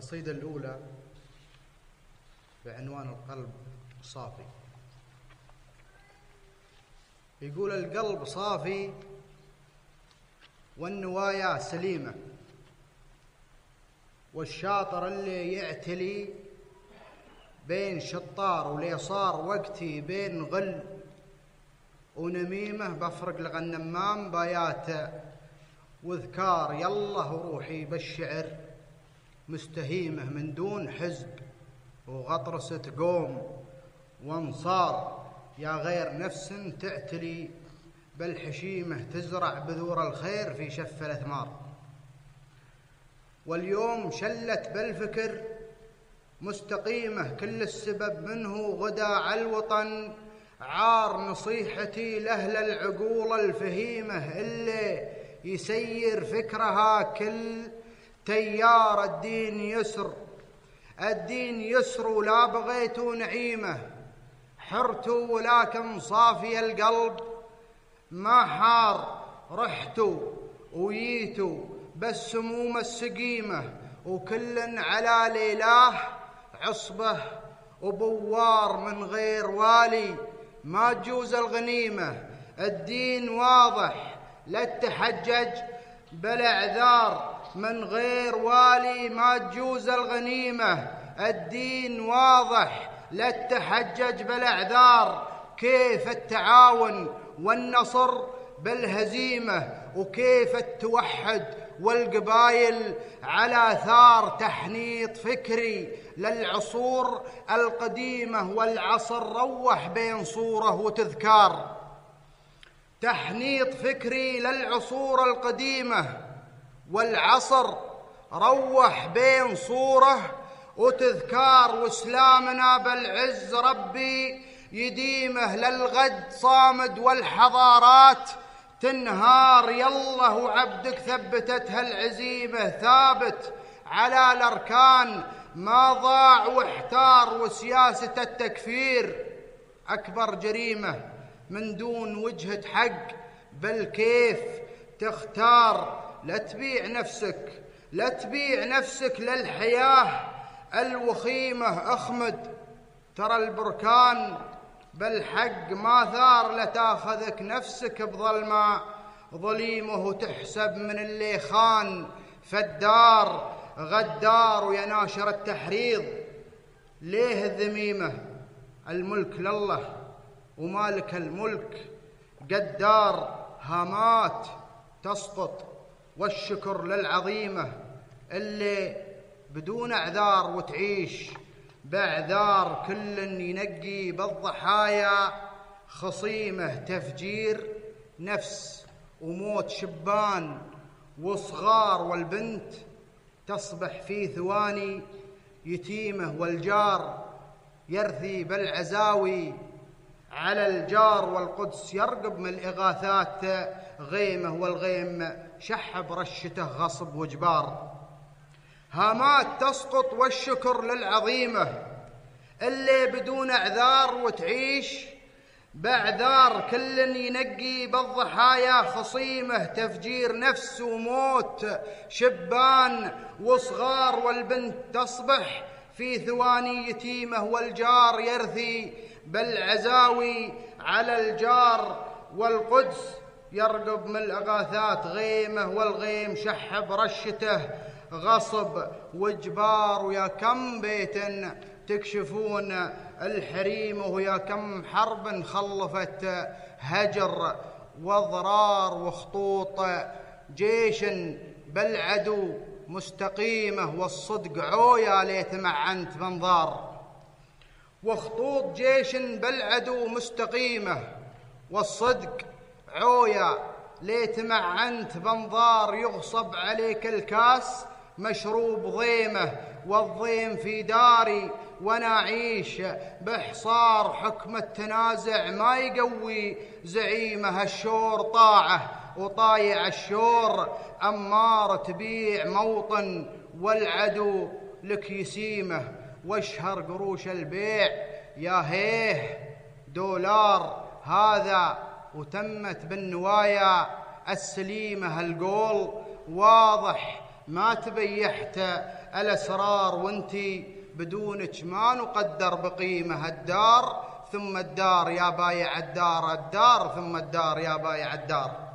القصيدة الأولى بعنوان القلب صافي. يقول القلب صافي والنوايا سليمة والشاطر اللي يعتلي بين شطار ولي صار وقتي بين غل ونميمة بفرق لغى النمام بايات وذكار يلا روحي بالشعر. مستهيمة من دون حزب وغطرسة قوم وانصار. يا غير نفس تعتلي بالحشيمة تزرع بذور الخير في شف الأثمار. واليوم شلت بالفكر مستقيمة كل السبب منه غدا على الوطن. عار نصيحتي لأهل العقول الفهيمة اللي يسير فكرها كل تيار الدين يسر. الدين يسر ولا بغيت نعيمه. حرت ولكن صافي القلب. ما حار رحت وييت بالسموم السقيمة وكل على ليلاه عصبه وبوار من غير والي. ما تجوز الغنيمة. الدين واضح لا تحجج بالاعذار من غير والي ما تجوز الغنيمة. الدين واضح لا تحجج بالاعذار كيف التعاون والنصر بالهزيمة؟ وكيف التوحد والقبايل على ثار تحنيط فكري للعصور القديمة؟ والعصر روح بين صورة وتذكار. تحنيط فكري للعصور القديمة والعصر روح بين صورة وتذكار وإسلامنا بالعز ربي يديمه للغد صامد والحضارات تنهار يلا وعبدك ثبتتها العزيمة ثابت على الأركان ما ضاع واحتار وسياسة التكفير أكبر جريمة من دون وجهة حق بل كيف؟ تختار. لا تبيع نفسك لا تبيع نفسك للحياة. الوخيمة أخمد. ترى البركان بالحق ما ثار. لتاخذك نفسك بظلمة. ظليمه وتحسب من اللي خان. فالدار غدار ويا ناشر التحريض. ليه الذميمة الملك لله. ومالك الملك قدار هامات تسقط والشكر للعظيمة اللي بدون أعذار وتعيش بأعذار كل ينقي بالضحايا خصيمة تفجير نفس وموت شبان وصغار والبنت تصبح في ثواني يتيمه والجار يرثي بالعزاوي على الجار والقدس يرقب من الإغاثات غيمة والغيم شحب رشته غصب وجبار. هامات تسقط والشكر للعظيمة اللي بدون أعذار وتعيش بأعذار كل ينقي بالضحايا خصيمة تفجير نفس وموت شبان وصغار والبنت تصبح في ثواني يتيمة والجار يرثي بالعزاوي على الجار والقدس يرقب من الأغاثات غيمه والغيم شحب رشته غصب وجبار ويا كم بيت تكشفون الحريم ويا كم حرب خلفت هجر واضرار وخطوط جيش بالعدو مستقيمه والصدق عويا ليت معنت بنظار وخطوط جيش بالعدو مستقيمة. والصدق عويا ليت معنت بنظار يغصب عليك الكاس مشروب ضيمة والضيم في داري وأنا اعيش بحصار حكم التنازع ما يقوي. زعيمة الشور طاعة وطايع الشور امار تبيع موطن والعدو لك يسيمة. واشهر قروش البيع. يا هيه دولار هذا وتمت بالنوايا السليمة القول واضح ما تبيحت الأسرار وانتي بدونك ما نقدر بقيمة الدار ثم الدار يا بايع الدار الدار ثم الدار يا بايع الدار.